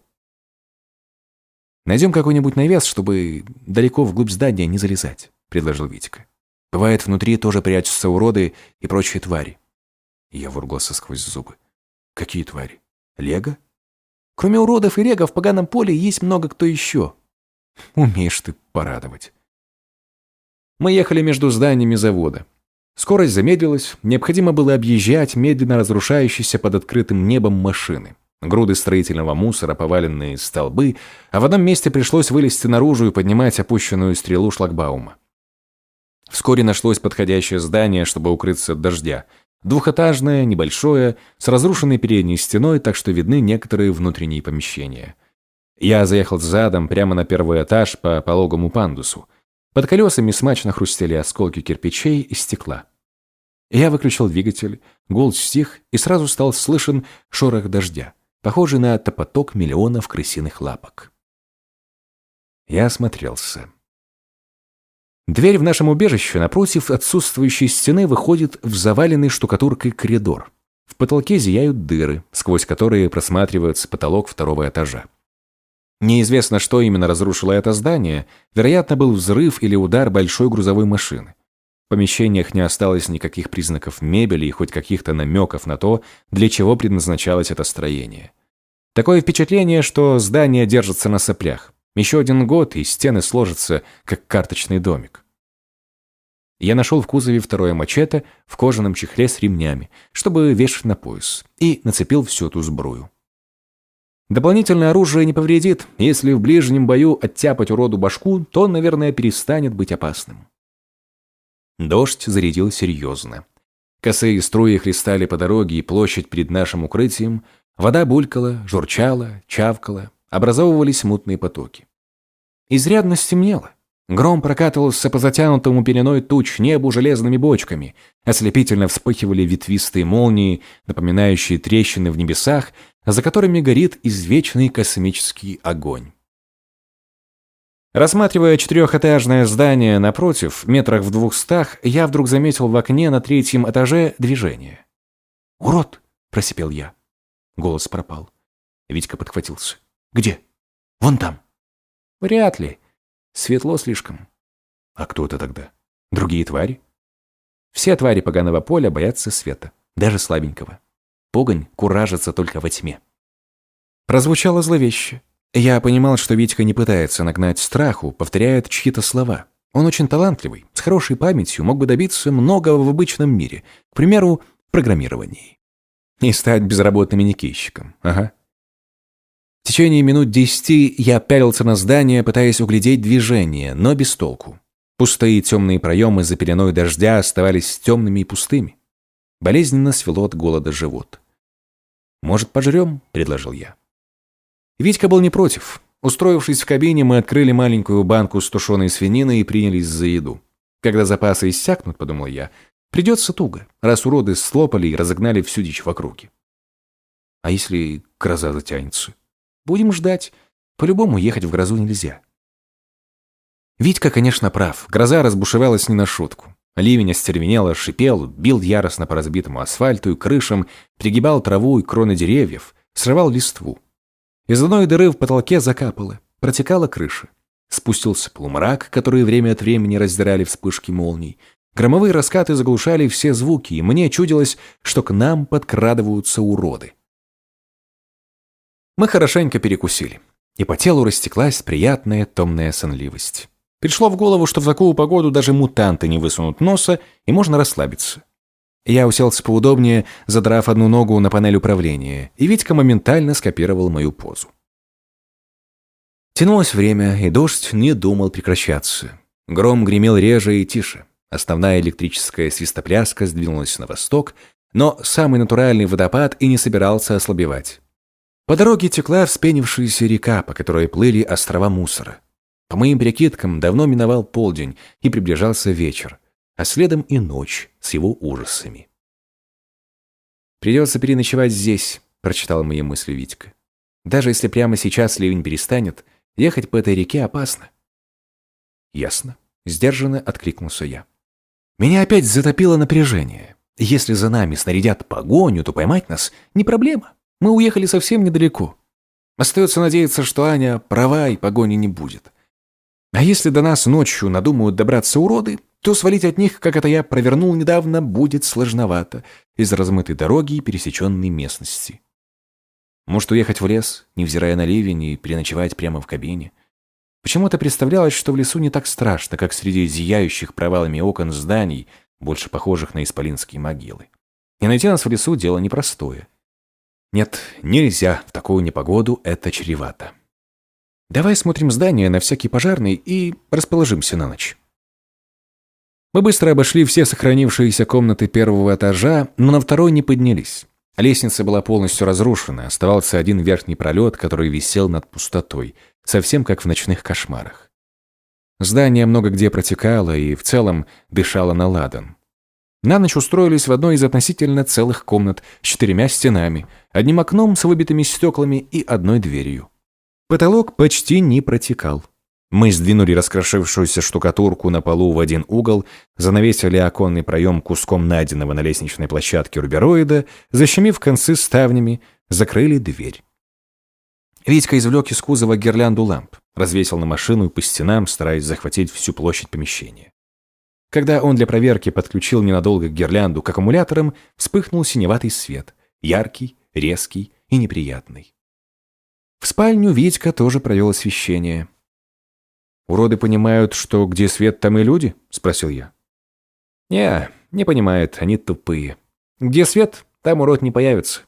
«Найдем какой-нибудь навес, чтобы далеко вглубь здания не залезать», — предложил Витька. «Бывает, внутри тоже прячутся уроды и прочие твари». Я выругался сквозь зубы. «Какие твари? Лего?» «Кроме уродов и лего в поганом поле есть много кто еще». «Умеешь ты порадовать». Мы ехали между зданиями завода. Скорость замедлилась, необходимо было объезжать медленно разрушающиеся под открытым небом машины. Груды строительного мусора, поваленные столбы, а в одном месте пришлось вылезти наружу и поднимать опущенную стрелу шлагбаума. Вскоре нашлось подходящее здание, чтобы укрыться от дождя. Двухэтажное, небольшое, с разрушенной передней стеной, так что видны некоторые внутренние помещения. Я заехал задом прямо на первый этаж по пологому пандусу. Под колесами смачно хрустели осколки кирпичей и стекла. Я выключил двигатель, гул стих, и сразу стал слышен шорох дождя, похожий на топоток миллионов крысиных лапок. Я осмотрелся. Дверь в нашем убежище напротив отсутствующей стены выходит в заваленный штукатуркой коридор. В потолке зияют дыры, сквозь которые просматривается потолок второго этажа. Неизвестно, что именно разрушило это здание, вероятно, был взрыв или удар большой грузовой машины. В помещениях не осталось никаких признаков мебели и хоть каких-то намеков на то, для чего предназначалось это строение. Такое впечатление, что здание держится на соплях. Еще один год, и стены сложатся, как карточный домик. Я нашел в кузове второе мачете в кожаном чехле с ремнями, чтобы вешать на пояс, и нацепил всю эту сбрую. Дополнительное оружие не повредит. Если в ближнем бою оттяпать уроду башку, то он, наверное, перестанет быть опасным. Дождь зарядил серьезно. Косые струи хлестали по дороге и площадь перед нашим укрытием. Вода булькала, журчала, чавкала, образовывались мутные потоки. Изрядно стемнело. Гром прокатывался по затянутому пеленой туч небу железными бочками. Ослепительно вспыхивали ветвистые молнии, напоминающие трещины в небесах, за которыми горит извечный космический огонь. Рассматривая четырехэтажное здание напротив, метрах в двухстах, я вдруг заметил в окне на третьем этаже движение. «Урод!» – просипел я. Голос пропал. Витька подхватился. «Где?» «Вон там». «Вряд ли. Светло слишком». «А кто это тогда? Другие твари?» «Все твари поганого поля боятся света, даже слабенького. Погонь куражится только во тьме. Прозвучало зловеще. Я понимал, что Витька не пытается нагнать страху, повторяет чьи-то слова. Он очень талантливый, с хорошей памятью, мог бы добиться многого в обычном мире, к примеру, программировании. И стать безработным никейщиком, ага. В течение минут десяти я пялился на здание, пытаясь углядеть движение, но без толку. Пустые темные проемы за пеленой дождя оставались темными и пустыми. Болезненно свело от голода живот. «Может, пожрем?» – предложил я. Витька был не против. Устроившись в кабине, мы открыли маленькую банку с тушеной свининой и принялись за еду. Когда запасы иссякнут, подумал я, придется туго, раз уроды слопали и разогнали всю дичь в округе. А если гроза затянется? Будем ждать. По-любому ехать в грозу нельзя. Витька, конечно, прав. Гроза разбушевалась не на шутку. Ливень остервенело шипел, бил яростно по разбитому асфальту и крышам, пригибал траву и кроны деревьев, срывал листву. Из одной дыры в потолке закапало, протекала крыша. Спустился полумрак, который время от времени раздирали вспышки молний. Громовые раскаты заглушали все звуки, и мне чудилось, что к нам подкрадываются уроды. Мы хорошенько перекусили, и по телу растеклась приятная томная сонливость. Пришло в голову, что в такую погоду даже мутанты не высунут носа, и можно расслабиться. Я уселся поудобнее, задрав одну ногу на панель управления, и Витька моментально скопировал мою позу. Тянулось время, и дождь не думал прекращаться. Гром гремел реже и тише. Основная электрическая свистопляска сдвинулась на восток, но самый натуральный водопад и не собирался ослабевать. По дороге текла вспенившаяся река, по которой плыли острова мусора. По моим прикидкам, давно миновал полдень и приближался вечер, а следом и ночь с его ужасами. «Придется переночевать здесь», – прочитал мои мысли Витька. «Даже если прямо сейчас ливень перестанет, ехать по этой реке опасно». «Ясно», – сдержанно откликнулся я. Меня опять затопило напряжение. Если за нами снарядят погоню, то поймать нас не проблема. Мы уехали совсем недалеко. Остается надеяться, что Аня права и погони не будет. А если до нас ночью надумают добраться уроды, то свалить от них, как это я провернул недавно, будет сложновато из размытой дороги и пересеченной местности. Может, уехать в лес, невзирая на ливень, и переночевать прямо в кабине? Почему-то представлялось, что в лесу не так страшно, как среди зияющих провалами окон зданий, больше похожих на исполинские могилы. И найти нас в лесу дело непростое. Нет, нельзя в такую непогоду, это чревато. Давай смотрим здание на всякий пожарный и расположимся на ночь. Мы быстро обошли все сохранившиеся комнаты первого этажа, но на второй не поднялись. Лестница была полностью разрушена, оставался один верхний пролет, который висел над пустотой, совсем как в ночных кошмарах. Здание много где протекало и в целом дышало на ладан. На ночь устроились в одной из относительно целых комнат с четырьмя стенами, одним окном с выбитыми стеклами и одной дверью. Потолок почти не протекал. Мы сдвинули раскрошившуюся штукатурку на полу в один угол, занавесили оконный проем куском найденного на лестничной площадке рубероида, защемив концы ставнями, закрыли дверь. Витька извлек из кузова гирлянду ламп, развесил на машину и по стенам, стараясь захватить всю площадь помещения. Когда он для проверки подключил ненадолго гирлянду к аккумуляторам, вспыхнул синеватый свет, яркий, резкий и неприятный. В спальню Витька тоже провел освещение. «Уроды понимают, что где свет, там и люди?» – спросил я. «Не, не понимают, они тупые. Где свет, там урод не появится».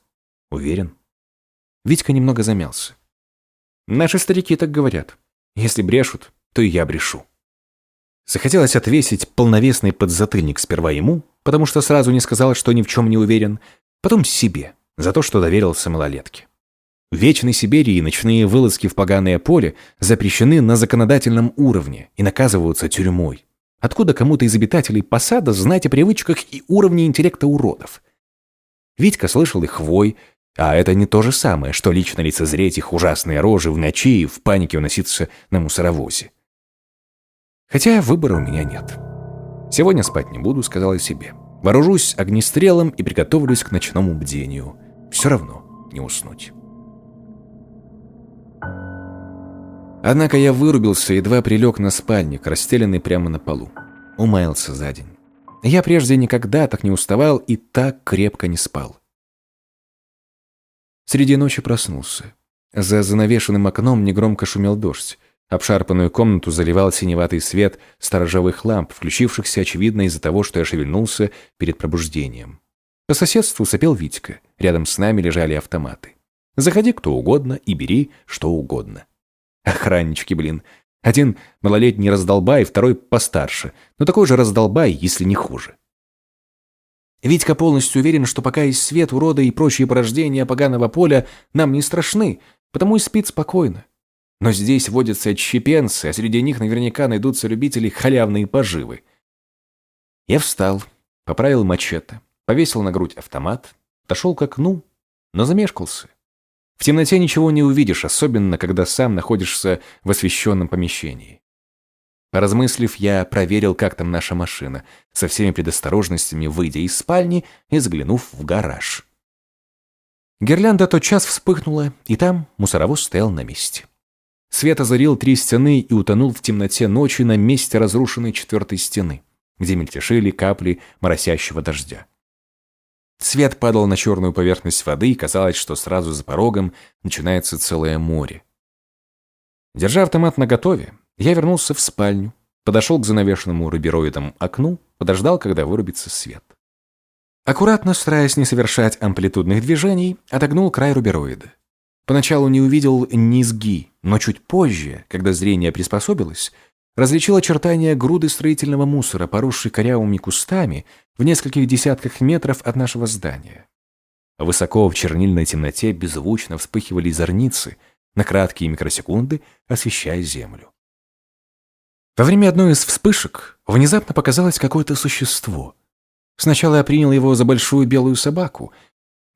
«Уверен?» Витька немного замялся. «Наши старики так говорят. Если брешут, то и я брешу». Захотелось отвесить полновесный подзатыльник сперва ему, потому что сразу не сказал, что ни в чем не уверен, потом себе, за то, что доверился малолетке. В Вечной Сибири ночные вылазки в поганое поле запрещены на законодательном уровне и наказываются тюрьмой. Откуда кому-то из обитателей посада знать о привычках и уровне интеллекта уродов? Витька слышал их вой, а это не то же самое, что лично лицезреть их ужасные рожи в ночи и в панике уноситься на мусоровозе. Хотя выбора у меня нет. Сегодня спать не буду, сказал я себе. Вооружусь огнестрелом и приготовлюсь к ночному бдению. Все равно не уснуть. Однако я вырубился, едва прилег на спальник, расстеленный прямо на полу. Умаялся за день. Я прежде никогда так не уставал и так крепко не спал. Среди ночи проснулся. За занавешенным окном негромко шумел дождь. Обшарпанную комнату заливал синеватый свет сторожевых ламп, включившихся, очевидно, из-за того, что я шевельнулся перед пробуждением. По соседству сопел Витька. Рядом с нами лежали автоматы. Заходи кто угодно и бери что угодно. Охраннички, блин. Один малолетний раздолбай, второй постарше. Но такой же раздолбай, если не хуже. Витька полностью уверен, что пока есть свет, урода и прочие порождения поганого поля нам не страшны, потому и спит спокойно. Но здесь водятся отщепенцы, а среди них наверняка найдутся любители халявной поживы. Я встал, поправил мачете, повесил на грудь автомат, отошел к окну, но замешкался. В темноте ничего не увидишь, особенно когда сам находишься в освещенном помещении. Поразмыслив, я проверил, как там наша машина, со всеми предосторожностями выйдя из спальни и заглянув в гараж. Гирлянда тотчас вспыхнула, и там мусоровоз стоял на месте. Свет озарил три стены и утонул в темноте ночи на месте разрушенной четвертой стены, где мельтешили капли моросящего дождя. Свет падал на черную поверхность воды, и казалось, что сразу за порогом начинается целое море. Держа автомат наготове, я вернулся в спальню, подошел к занавешенному рубероидом окну, подождал, когда вырубится свет. Аккуратно, стараясь не совершать амплитудных движений, отогнул край рубероида. Поначалу не увидел низги, но чуть позже, когда зрение приспособилось, различил очертания груды строительного мусора, поросшей корявыми кустами, в нескольких десятках метров от нашего здания. Высоко в чернильной темноте беззвучно вспыхивали зорницы, на краткие микросекунды освещая землю. Во время одной из вспышек внезапно показалось какое-то существо. Сначала я принял его за большую белую собаку,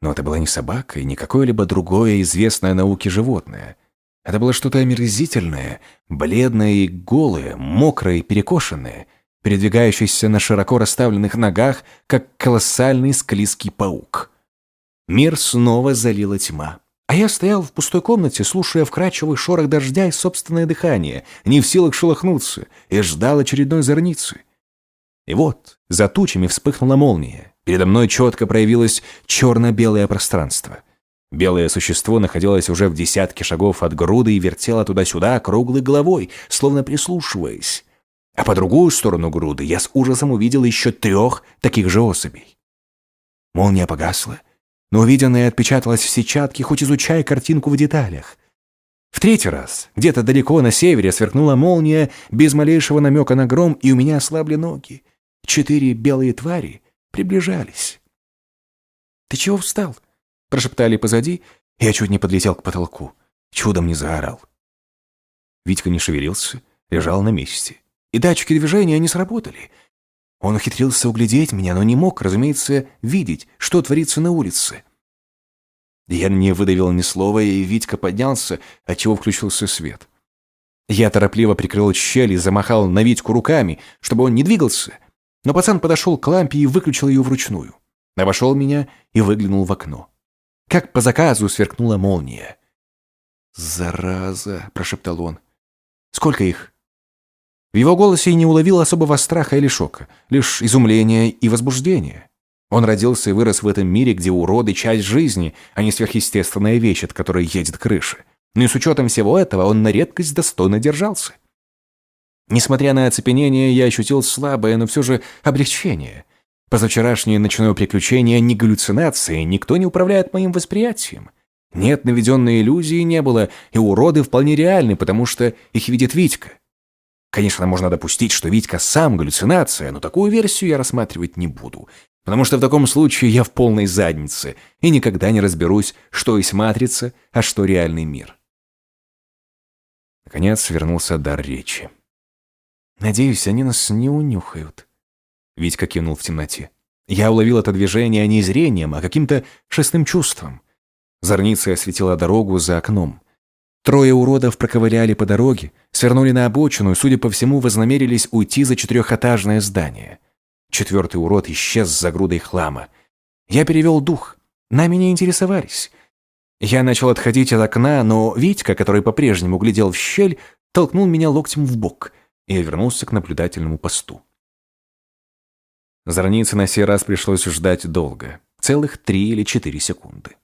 но это была не собака и не какое-либо другое известное науке животное. Это было что-то омерзительное, бледное и голое, мокрое и перекошенное — передвигающийся на широко расставленных ногах, как колоссальный склизкий паук. Мир снова залила тьма. А я стоял в пустой комнате, слушая вкрадчивый шорох дождя и собственное дыхание, не в силах шелохнуться, и ждал очередной зорницы. И вот, за тучами вспыхнула молния. Передо мной четко проявилось черно-белое пространство. Белое существо находилось уже в десятке шагов от груды и вертело туда-сюда круглой головой, словно прислушиваясь. А по другую сторону груды я с ужасом увидел еще трех таких же особей. Молния погасла, но увиденное отпечаталось в сетчатке, хоть изучая картинку в деталях. В третий раз, где-то далеко на севере, сверкнула молния без малейшего намека на гром, и у меня ослабли ноги. четыре белые твари приближались. «Ты чего встал?» – прошептали позади, я чуть не подлетел к потолку. Чудом не заорал. Витька не шевелился, лежал на месте. И датчики движения не сработали. Он ухитрился углядеть меня, но не мог, разумеется, видеть, что творится на улице. Я не выдавил ни слова, и Витька поднялся, отчего включился свет. Я торопливо прикрыл щель и замахал на Витьку руками, чтобы он не двигался. Но пацан подошел к лампе и выключил ее вручную. Обошел меня и выглянул в окно. Как по заказу сверкнула молния. «Зараза!» – прошептал он. «Сколько их?» В его голосе не уловил особого страха или шока, лишь изумление и возбуждение. Он родился и вырос в этом мире, где уроды – часть жизни, а не сверхъестественная вещь, от которой едет крыша. Но и с учетом всего этого он на редкость достойно держался. Несмотря на оцепенение, я ощутил слабое, но все же облегчение. Позавчерашнее ночное приключение не галлюцинации, никто не управляет моим восприятием. Нет, наведенной иллюзии не было, и уроды вполне реальны, потому что их видит Витька. Конечно, можно допустить, что Витька сам галлюцинация, но такую версию я рассматривать не буду, потому что в таком случае я в полной заднице и никогда не разберусь, что есть матрица, а что реальный мир. Наконец вернулся дар речи. «Надеюсь, они нас не унюхают», — Витька кинул в темноте. Я уловил это движение не зрением, а каким-то шестым чувством. Зорница осветила дорогу за окном. Трое уродов проковыляли по дороге, свернули на обочину и, судя по всему, вознамерились уйти за четырехэтажное здание. Четвертый урод исчез за грудой хлама. Я перевел дух. Нами не интересовались. Я начал отходить от окна, но Витька, который по-прежнему глядел в щель, толкнул меня локтем в бок, и я вернулся к наблюдательному посту. Зорнице на сей раз пришлось ждать долго, целых три или четыре секунды.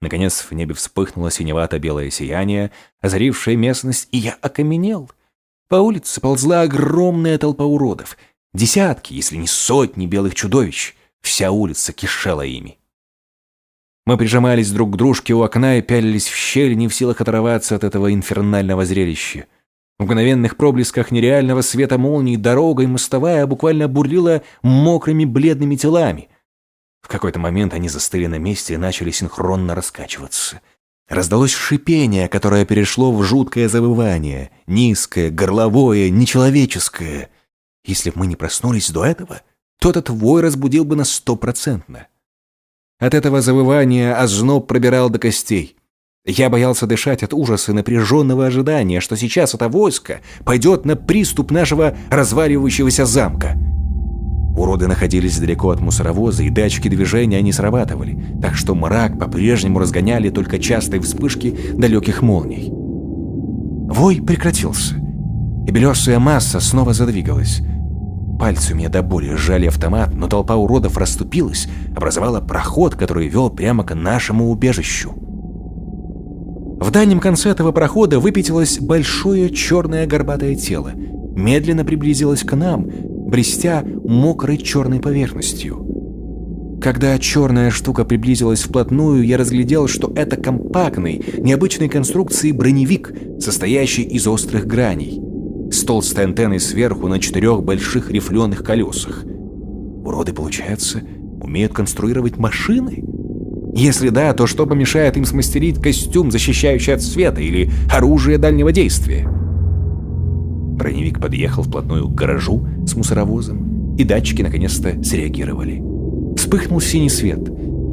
Наконец в небе вспыхнуло синевато-белое сияние, озарившее местность, и я окаменел. По улице ползла огромная толпа уродов. Десятки, если не сотни белых чудовищ. Вся улица кишела ими. Мы прижимались друг к дружке у окна и пялились в щель, не в силах оторваться от этого инфернального зрелища. В мгновенных проблесках нереального света молний дорога и мостовая буквально бурлила мокрыми бледными телами — в какой-то момент они застыли на месте и начали синхронно раскачиваться. Раздалось шипение, которое перешло в жуткое завывание, низкое, горловое, нечеловеческое. Если бы мы не проснулись до этого, то этот вой разбудил бы нас стопроцентно. От этого завывания озноб пробирал до костей. Я боялся дышать от ужаса и напряженного ожидания, что сейчас это войско пойдет на приступ нашего разваливающегося замка. Уроды находились далеко от мусоровоза, и датчики движения не срабатывали, так что мрак по-прежнему разгоняли только частые вспышки далеких молний. Вой прекратился, и белесая масса снова задвигалась. Пальцы у меня до боли сжали автомат, но толпа уродов расступилась, образовала проход, который вел прямо к нашему убежищу. В дальнем конце этого прохода выпятилось большое черное горбатое тело, медленно приблизилось к нам, блестя мокрой черной поверхностью. Когда черная штука приблизилась вплотную, я разглядел, что это компактный, необычной конструкции броневик, состоящий из острых граней, с толстой антенной сверху на четырех больших рифленых колесах. Уроды, получается, умеют конструировать машины? Если да, то что помешает им смастерить костюм, защищающий от света, или оружие дальнего действия? Броневик подъехал вплотную к гаражу с мусоровозом, и датчики наконец-то среагировали. Вспыхнул синий свет.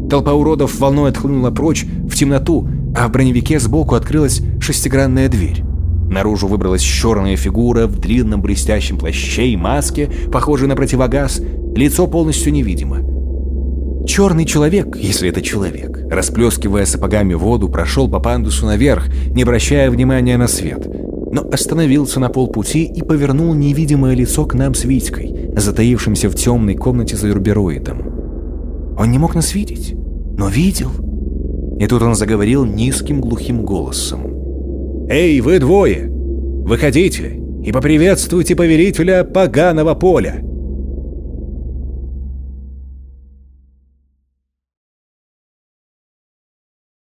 Толпа уродов волной отхлынула прочь в темноту, а в броневике сбоку открылась шестигранная дверь. Наружу выбралась черная фигура в длинном блестящем плаще и маске, похожей на противогаз, лицо полностью невидимо. Черный человек, если это человек, расплескивая сапогами воду, прошел по пандусу наверх, не обращая внимания на свет – но остановился на полпути и повернул невидимое лицо к нам с Витькой, затаившимся в темной комнате за рубероидом. Он не мог нас видеть, но видел. И тут он заговорил низким глухим голосом. «Эй, вы двое! Выходите и поприветствуйте повелителя поганого поля!»